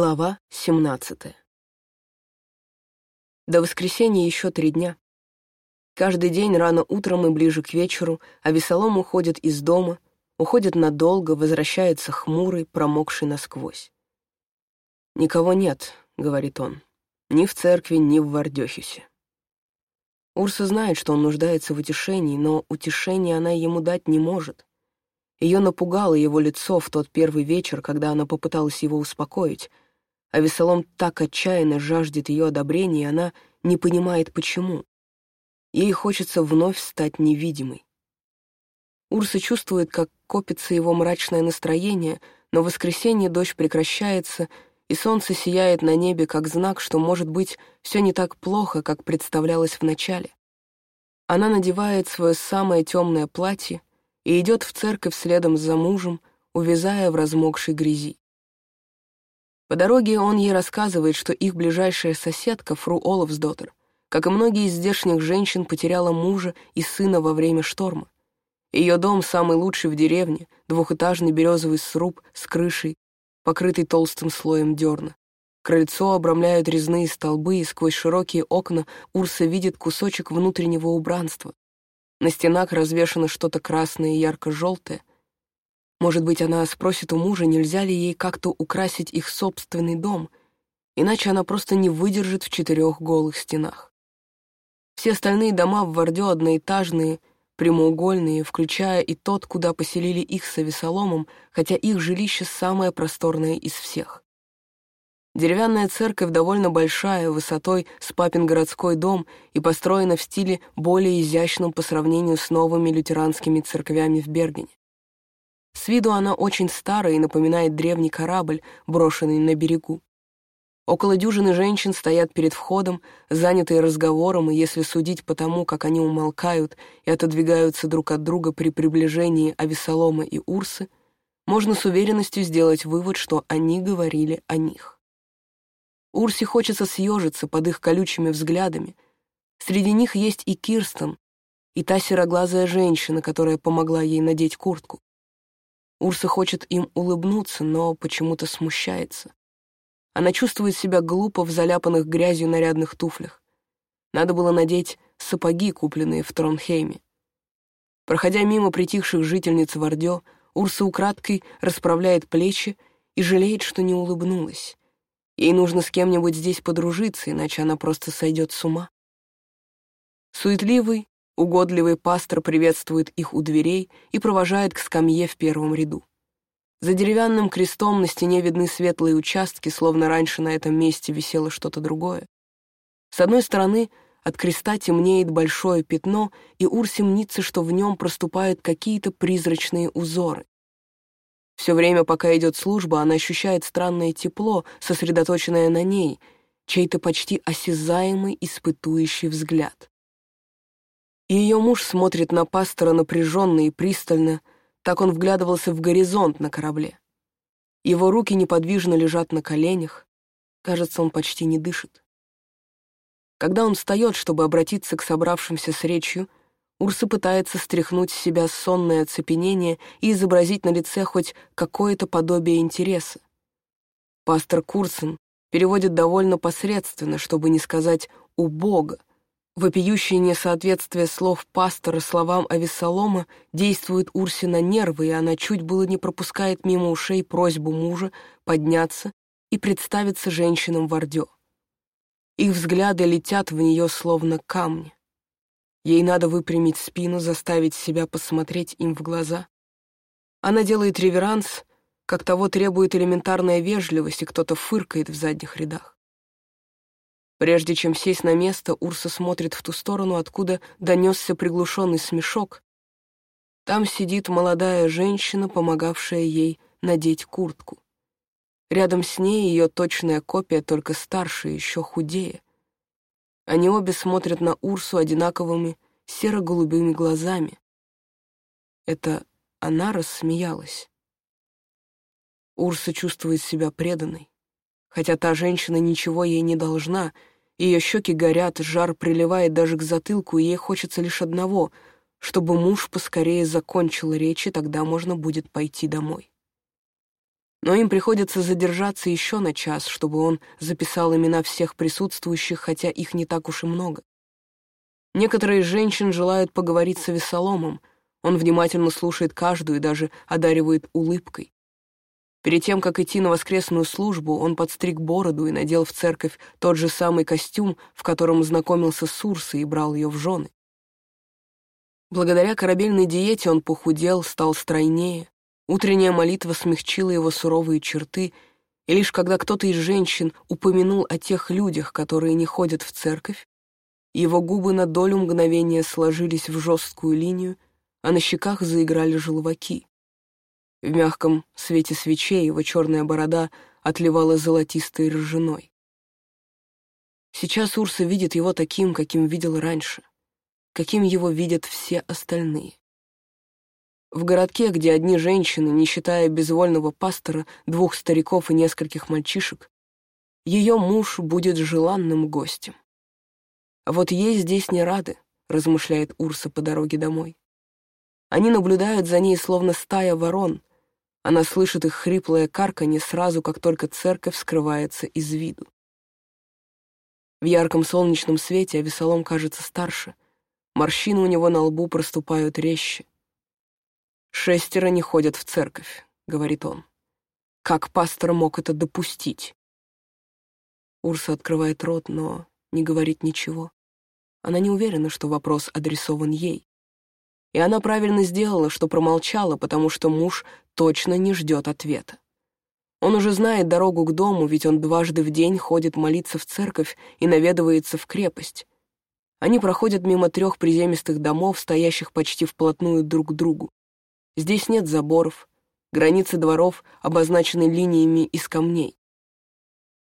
Глава 17 До воскресенья еще три дня. Каждый день рано утром и ближе к вечеру Авесолом уходит из дома, уходит надолго, возвращается хмурый, промокший насквозь. «Никого нет», — говорит он, — «ни в церкви, ни в Вардехисе». Урса знает, что он нуждается в утешении, но утешения она ему дать не может. Ее напугало его лицо в тот первый вечер, когда она попыталась его успокоить, а Весолом так отчаянно жаждет ее одобрения, и она не понимает, почему. Ей хочется вновь стать невидимой. Урса чувствует, как копится его мрачное настроение, но в воскресенье дождь прекращается, и солнце сияет на небе как знак, что, может быть, все не так плохо, как представлялось вначале. Она надевает свое самое темное платье и идет в церковь следом за мужем, увязая в размокшей грязи. По дороге он ей рассказывает, что их ближайшая соседка, фру Олафсдоттер, как и многие из здешних женщин, потеряла мужа и сына во время шторма. Ее дом самый лучший в деревне, двухэтажный березовый сруб с крышей, покрытый толстым слоем дерна. Крыльцо обрамляют резные столбы, и сквозь широкие окна Урса видит кусочек внутреннего убранства, на стенах развешано что-то красное и ярко-желтое. Может быть, она спросит у мужа, нельзя ли ей как-то украсить их собственный дом, иначе она просто не выдержит в четырех голых стенах. Все остальные дома в Вардё одноэтажные, прямоугольные, включая и тот, куда поселили их с Авесоломом, хотя их жилище самое просторное из всех. Деревянная церковь довольно большая, высотой с папин городской дом и построена в стиле более изящном по сравнению с новыми лютеранскими церквями в Бергене. С виду она очень старая и напоминает древний корабль, брошенный на берегу. Около дюжины женщин стоят перед входом, занятые разговором, и если судить по тому, как они умолкают и отодвигаются друг от друга при приближении Авесолома и Урсы, можно с уверенностью сделать вывод, что они говорили о них. Урсе хочется съежиться под их колючими взглядами. Среди них есть и Кирстен, и та сероглазая женщина, которая помогла ей надеть куртку. Урса хочет им улыбнуться, но почему-то смущается. Она чувствует себя глупо в заляпанных грязью нарядных туфлях. Надо было надеть сапоги, купленные в Тронхейме. Проходя мимо притихших жительниц Вардё, Урса украдкой расправляет плечи и жалеет, что не улыбнулась. Ей нужно с кем-нибудь здесь подружиться, иначе она просто сойдет с ума. Суетливый, угодливый пастор приветствует их у дверей и провожает к скамье в первом ряду. За деревянным крестом на стене видны светлые участки, словно раньше на этом месте висело что-то другое. С одной стороны, от креста темнеет большое пятно, и Урсе мнится, что в нем проступают какие-то призрачные узоры. Все время, пока идет служба, она ощущает странное тепло, сосредоточенное на ней, чей-то почти осязаемый, испытующий взгляд. И ее муж смотрит на пастора напряженно и пристально, так он вглядывался в горизонт на корабле. Его руки неподвижно лежат на коленях, кажется, он почти не дышит. Когда он встает, чтобы обратиться к собравшимся с речью, Урса пытается стряхнуть с себя сонное оцепенение и изобразить на лице хоть какое-то подобие интереса. Пастор Курсен переводит довольно посредственно, чтобы не сказать «убого». Вопиющее несоответствие слов пастора словам Авессалома действует Урсе на нервы, и она чуть было не пропускает мимо ушей просьбу мужа подняться и представиться женщинам в Ордё. Их взгляды летят в нее словно камни. Ей надо выпрямить спину, заставить себя посмотреть им в глаза. Она делает реверанс, как того требует элементарная вежливость, и кто-то фыркает в задних рядах. Прежде чем сесть на место, Урса смотрит в ту сторону, откуда донесся приглушенный смешок. Там сидит молодая женщина, помогавшая ей надеть куртку. Рядом с ней ее точная копия, только старше, еще худее. Они обе смотрят на Урсу одинаковыми серо-голубыми глазами. Это она рассмеялась. Урса чувствует себя преданной. Хотя та женщина ничего ей не должна, ее щеки горят, жар приливает даже к затылку, и ей хочется лишь одного — чтобы муж поскорее закончил речь, и тогда можно будет пойти домой. Но им приходится задержаться еще на час, чтобы он записал имена всех присутствующих, хотя их не так уж и много. Некоторые женщин желают поговорить с Авесоломом. Он внимательно слушает каждую и даже одаривает улыбкой. Перед тем, как идти на воскресную службу, он подстриг бороду и надел в церковь тот же самый костюм, в котором знакомился с Урсой и брал ее в жены. Благодаря корабельной диете он похудел, стал стройнее. Утренняя молитва смягчила его суровые черты, и лишь когда кто-то из женщин упомянул о тех людях, которые не ходят в церковь, его губы на долю мгновения сложились в жесткую линию, а на щеках заиграли желваки. В мягком свете свечей его черная борода отливала золотистой ржаной. Сейчас Урса видит его таким, каким видел раньше, каким его видят все остальные. В городке, где одни женщины, не считая безвольного пастора, двух стариков и нескольких мальчишек, ее муж будет желанным гостем. Вот ей здесь не рады, размышляет Урса по дороге домой. Они наблюдают за ней, словно стая ворон. Она слышит их хриплое карканье сразу, как только церковь скрывается из виду. В ярком солнечном свете Авесолом кажется старше. Морщины у него на лбу проступают резче. «Шестеро не ходят в церковь», — говорит он. «Как пастор мог это допустить?» Урса открывает рот, но не говорит ничего. Она не уверена, что вопрос адресован ей. И она правильно сделала, что промолчала, потому что муж точно не ждет ответа. Он уже знает дорогу к дому, ведь он дважды в день ходит молиться в церковь и наведывается в крепость. Они проходят мимо трех приземистых домов, стоящих почти вплотную друг к другу. Здесь нет заборов, границы дворов обозначены линиями из камней.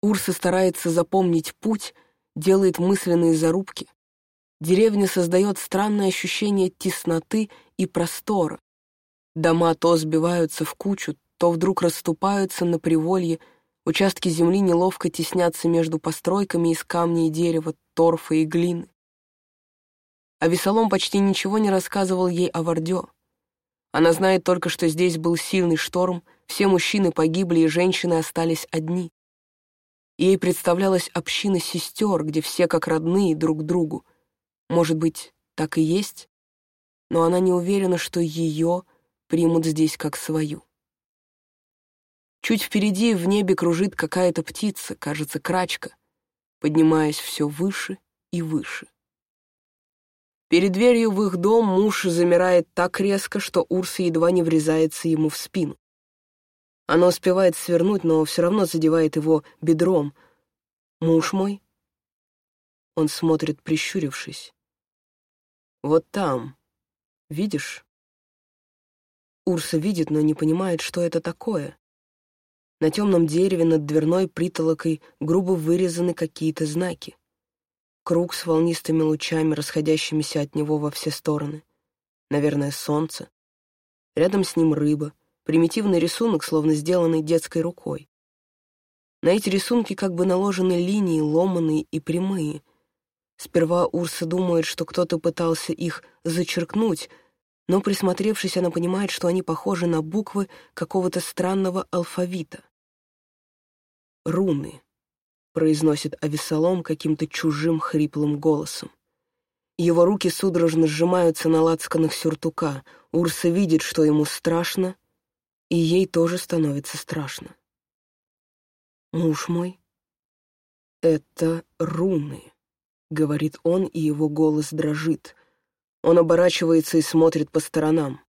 Урса старается запомнить путь, делает мысленные зарубки. Деревня создает странное ощущение тесноты и простора. Дома то сбиваются в кучу, то вдруг расступаются на приволье, участки земли неловко теснятся между постройками из камня и дерева, торфа и глины. А Весолом почти ничего не рассказывал ей о Вардё. Она знает только, что здесь был сильный шторм, все мужчины погибли, и женщины остались одни. Ей представлялась община сестер, где все как родные друг другу. Может быть, так и есть? Но она не уверена, что ее примут здесь как свою. Чуть впереди в небе кружит какая-то птица, кажется, крачка, поднимаясь все выше и выше. Перед дверью в их дом муж замирает так резко, что Урса едва не врезается ему в спину. Она успевает свернуть, но все равно задевает его бедром. «Муж мой?» Он смотрит, прищурившись. «Вот там. Видишь?» Урса видит, но не понимает, что это такое. На темном дереве над дверной притолокой грубо вырезаны какие-то знаки круг с волнистыми лучами, расходящимися от него во все стороны. Наверное, солнце. Рядом с ним рыба, примитивный рисунок, словно сделанный детской рукой. На эти рисунки как бы наложены линии, ломаные и прямые. Сперва Урса думает, что кто-то пытался их зачеркнуть, но, присмотревшись, она понимает, что они похожи на буквы какого-то странного алфавита. Руны произносит Авесолом каким-то чужим хриплым голосом. Его руки судорожно сжимаются на лацканах сюртука. Урса видит, что ему страшно, и ей тоже становится страшно. «Муж мой, это руны», — говорит он, и его голос дрожит. Он оборачивается и смотрит по сторонам.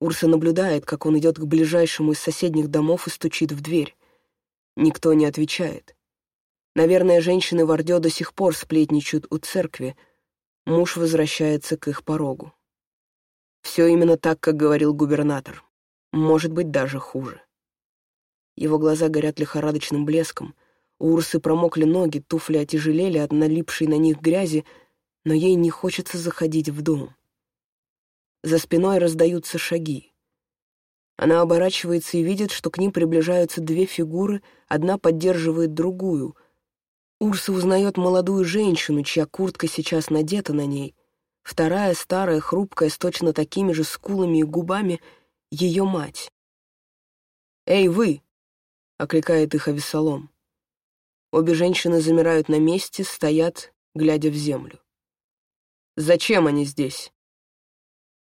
Урса наблюдает, как он идет к ближайшему из соседних домов и стучит в дверь. Никто не отвечает. Наверное, женщины в Ордё до сих пор сплетничают у церкви. Муж возвращается к их порогу. Все именно так, как говорил губернатор. Может быть, даже хуже. Его глаза горят лихорадочным блеском. У Урсы промокли ноги, туфли отяжелели от налипшей на них грязи, но ей не хочется заходить в дом. За спиной раздаются шаги. Она оборачивается и видит, что к ним приближаются две фигуры, одна поддерживает другую — Урса узнает молодую женщину, чья куртка сейчас надета на ней. Вторая, старая, хрупкая, с точно такими же скулами и губами, ее мать. «Эй, вы!» — окликает их Авесолом. Обе женщины замирают на месте, стоят, глядя в землю. «Зачем они здесь?»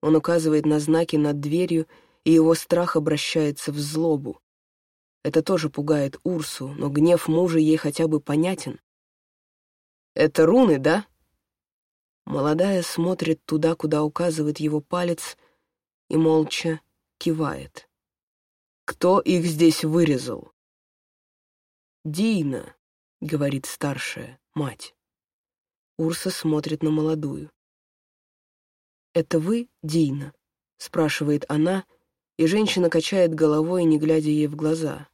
Он указывает на знаки над дверью, и его страх обращается в злобу. Это тоже пугает Урсу, но гнев мужа ей хотя бы понятен. «Это руны, да?» Молодая смотрит туда, куда указывает его палец, и молча кивает. «Кто их здесь вырезал?» «Дина», — говорит старшая, мать. Урса смотрит на молодую. «Это вы, Дина?» — спрашивает она, и женщина качает головой, не глядя ей в глаза.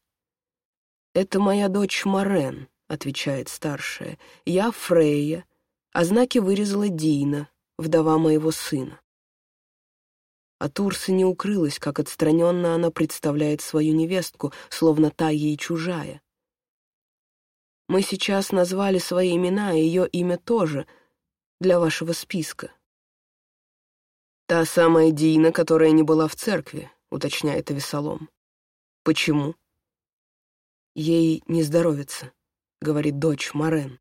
«Это моя дочь Марен», — отвечает старшая. «Я Фрейя, а знаки вырезала Дина, вдова моего сына». От Урсы не укрылась, как отстраненно она представляет свою невестку, словно та ей чужая. Мы сейчас назвали свои имена, и ее имя тоже для вашего списка. Та самая Дина, которая не была в церкви, уточняет Авесолом. Почему? Ей не здоровится, говорит дочь Марен.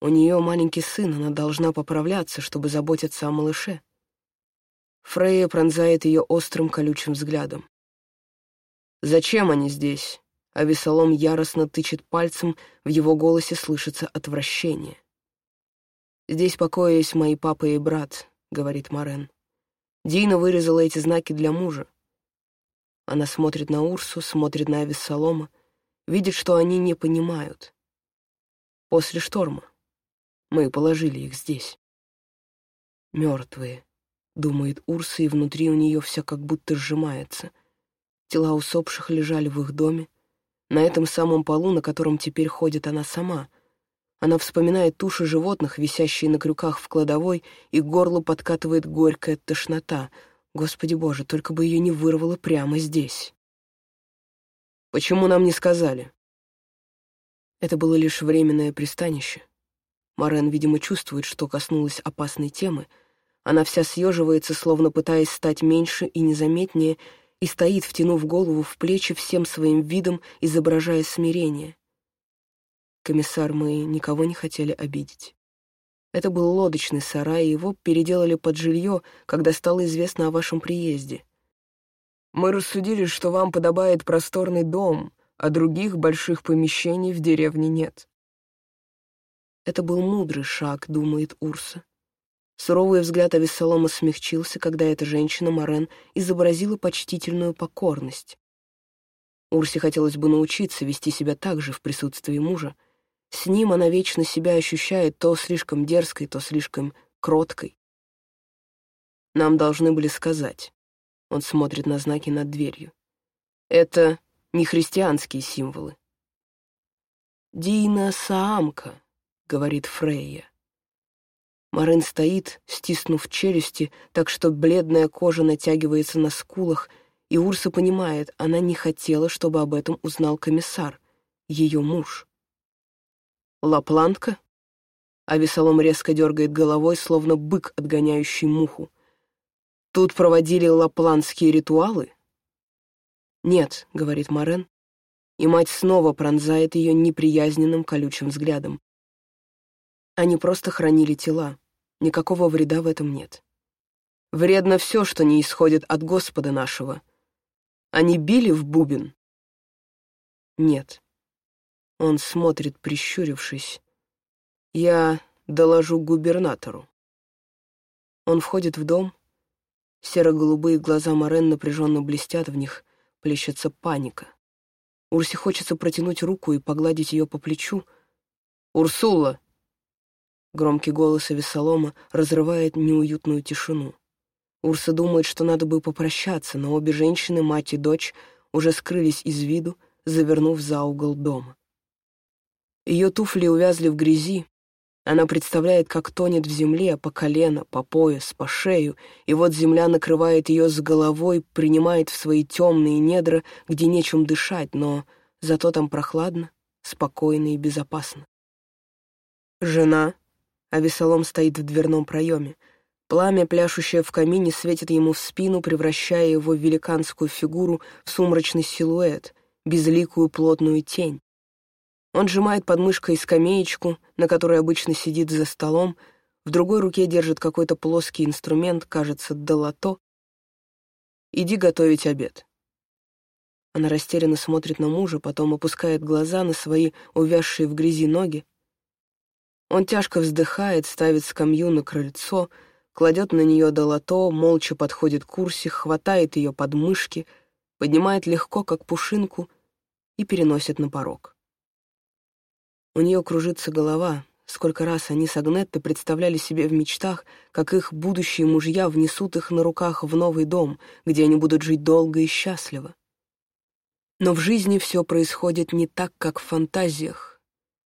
У нее маленький сын, она должна поправляться, чтобы заботиться о малыше. Фрейя пронзает ее острым колючим взглядом. «Зачем они здесь?» А Весолом яростно тычет пальцем, в его голосе слышится отвращение. «Здесь покоились мои папа и брат», — говорит Морен. Дина вырезала эти знаки для мужа. Она смотрит на Урсу, смотрит на Авессалома, видит, что они не понимают. После шторма мы положили их здесь. Мертвые, думает Урса, и внутри у нее все как будто сжимается. Тела усопших лежали в их доме, на этом самом полу, на котором теперь ходит она сама. Она вспоминает туши животных, висящие на крюках в кладовой, и к горлу подкатывает горькая тошнота. Господи боже, только бы ее не вырвало прямо здесь. Почему нам не сказали? Это было лишь временное пристанище. Марен, видимо, чувствует, что коснулась опасной темы. Она вся съеживается, словно пытаясь стать меньше и незаметнее, и стоит, втянув голову в плечи всем своим видом, изображая смирение. Комиссар, мы никого не хотели обидеть. Это был лодочный сарай, его переделали под жилье, когда стало известно о вашем приезде. Мы рассудили, что вам подобает просторный дом, а других больших помещений в деревне нет. Это был мудрый шаг, думает Урса. Суровый взгляд Авессалома смягчился, когда эта женщина, Морен, изобразила почтительную покорность. Урсе хотелось бы научиться вести себя так же в присутствии мужа. С ним она вечно себя ощущает то слишком дерзкой, то слишком кроткой. Нам должны были сказать. Он смотрит на знаки над дверью. Это не христианские символы. «Дина Саамка», — говорит Фрейя. Марин стоит, стиснув челюсти, так что бледная кожа натягивается на скулах, и Урса понимает, она не хотела, чтобы об этом узнал комиссар, ее муж. «Лапландка?» А Весолом резко дергает головой, словно бык, отгоняющий муху. «Тут проводили лапландские ритуалы?» «Нет», — говорит Марен, и мать снова пронзает ее неприязненным колючим взглядом. Они просто хранили тела. Никакого вреда в этом нет. Вредно все, что не исходит от Господа нашего. Они били в бубен? Нет. Он смотрит, прищурившись. Я доложу губернатору. Он входит в дом. Серо-голубые глаза Морен напряженно блестят в них, плещется паника. Урсе хочется протянуть руку и погладить ее по плечу. «Урсула!» Громкий голос Авесолома разрывает неуютную тишину. Урса думает, что надо бы попрощаться, но обе женщины, мать и дочь, уже скрылись из виду, завернув за угол дома. Ее туфли увязли в грязи. Она представляет, как тонет в земле по колено, по пояс, по шею, и вот земля накрывает ее с головой, принимает в свои темные недра, где нечем дышать, но зато там прохладно, спокойно и безопасно. Жена, а Весолом стоит в дверном проеме. Пламя, пляшущее в камине, светит ему в спину, превращая его великанскую фигуру в сумрачный силуэт, безликую плотную тень. Он сжимает под мышкой скамеечку, на которой обычно сидит за столом, в другой руке держит какой-то плоский инструмент, кажется, долото. «Иди готовить обед». Она растерянно смотрит на мужа, потом опускает глаза на свои увязшие в грязи ноги. Он тяжко вздыхает, ставит скамью на крыльцо, кладет на нее долото, молча подходит к Урсе, хватает ее под мышки, поднимает легко, как пушинку, и переносит на порог. У нее кружится голова, сколько раз они с Агнеттой представляли себе в мечтах, как их будущие мужья внесут их на руках в новый дом, где они будут жить долго и счастливо. Но в жизни все происходит не так, как в фантазиях,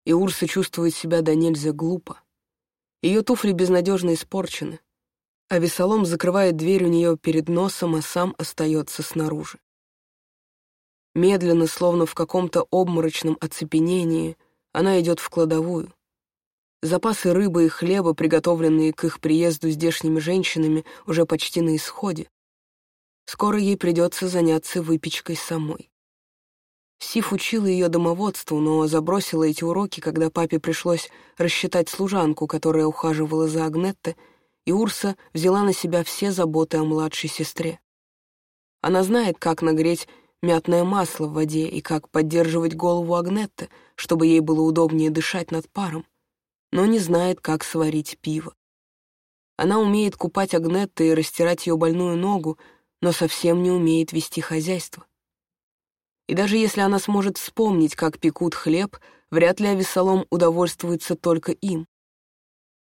и Урса чувствует себя до нельзя глупо. Ее туфли безнадежно испорчены, а Весолом закрывает дверь у нее перед носом, а сам остается снаружи. Медленно, словно в каком-то обморочном оцепенении, она идет в кладовую. Запасы рыбы и хлеба, приготовленные к их приезду здешними женщинами, уже почти на исходе. Скоро ей придется заняться выпечкой самой. Сиф учила ее домоводству, но забросила эти уроки, когда папе пришлось рассчитать служанку, которая ухаживала за Агнетте, и Урса взяла на себя все заботы о младшей сестре. Она знает, как нагреть мятное масло в воде и как поддерживать голову Агнетты, чтобы ей было удобнее дышать над паром, но не знает, как сварить пиво. Она умеет купать Агнетты и растирать ее больную ногу, но совсем не умеет вести хозяйство. И даже если она сможет вспомнить, как пекут хлеб, вряд ли Авесолом удовольствуется только им.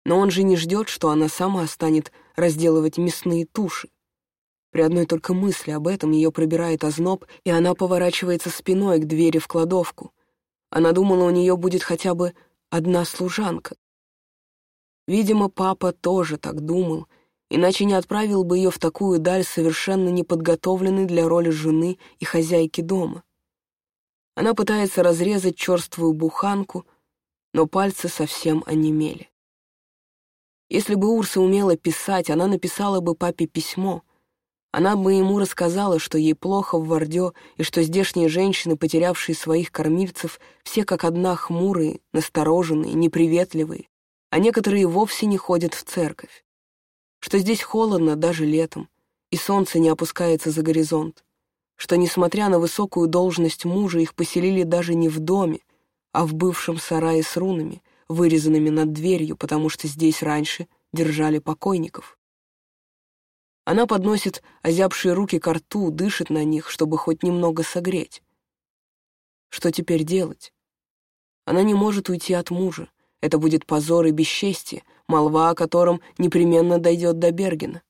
Но он же не ждет, что она сама станет разделывать мясные туши. При одной только мысли об этом ее пробирает озноб, и она поворачивается спиной к двери в кладовку. Она думала, у нее будет хотя бы одна служанка. Видимо, папа тоже так думал, иначе не отправил бы ее в такую даль, совершенно неподготовленной для роли жены и хозяйки дома. Она пытается разрезать черствую буханку, но пальцы совсем онемели. Если бы Урса умела писать, она написала бы папе письмо. Она бы ему рассказала, что ей плохо в Вардё, и что здешние женщины, потерявшие своих кормильцев, все как одна хмурые, настороженные, неприветливые, а некоторые вовсе не ходят в церковь что здесь холодно даже летом, и солнце не опускается за горизонт, что, несмотря на высокую должность мужа, их поселили даже не в доме, а в бывшем сарае с рунами, вырезанными над дверью, потому что здесь раньше держали покойников. Она подносит озябшие руки к рту, дышит на них, чтобы хоть немного согреть. Что теперь делать? Она не может уйти от мужа. Это будет позор и бесчестие, молва о котором непременно дойдет до Бергена.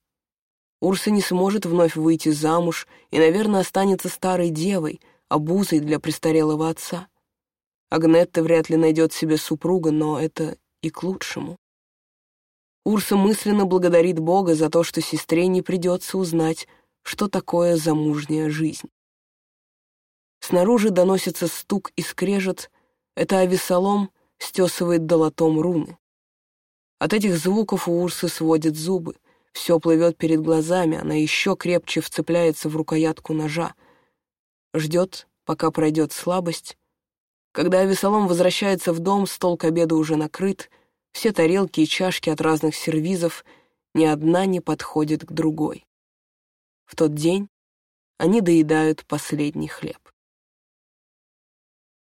Урса не сможет вновь выйти замуж и, наверное, останется старой девой, обузой для престарелого отца. Агнетта вряд ли найдет себе супруга, но это и к лучшему. Урса мысленно благодарит Бога за то, что сестре не придется узнать, что такое замужняя жизнь. Снаружи доносится стук и скрежет. Это Авесолом стесывает долотом руны. От этих звуков у Урсы сводит зубы. Все плывет перед глазами, она еще крепче вцепляется в рукоятку ножа. Ждет, пока пройдет слабость. Когда Авесолом возвращается в дом, стол к обеду уже накрыт, все тарелки и чашки от разных сервизов, ни одна не подходит к другой. В тот день они доедают последний хлеб.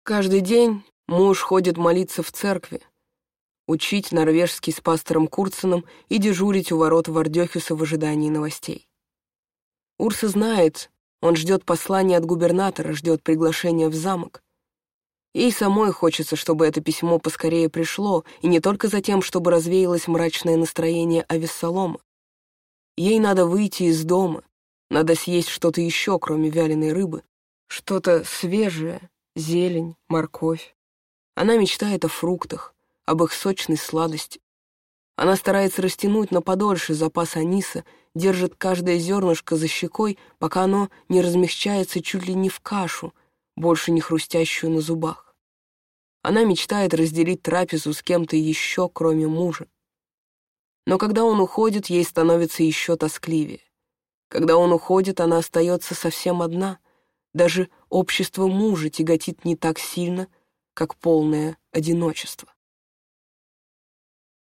Каждый день муж ходит молиться в церкви, учить норвежский с пастором Курценом и дежурить у ворот Вардёхюса в ожидании новостей. Урса знает, он ждет послания от губернатора, ждет приглашения в замок. Ей самой хочется, чтобы это письмо поскорее пришло, и не только за тем, чтобы развеялось мрачное настроение Авессалома. Ей надо выйти из дома, надо съесть что-то еще, кроме вяленой рыбы, что-то свежее, зелень, морковь. Она мечтает о фруктах, об их сочной сладости. Она старается растянуть на подольше запас аниса, держит каждое зернышко за щекой, пока оно не размягчается чуть ли не в кашу, больше не хрустящую на зубах. Она мечтает разделить трапезу с кем-то еще, кроме мужа. Но когда он уходит, ей становится еще тоскливее. Когда он уходит, она остается совсем одна. Даже общество мужа тяготит не так сильно, как полное одиночество.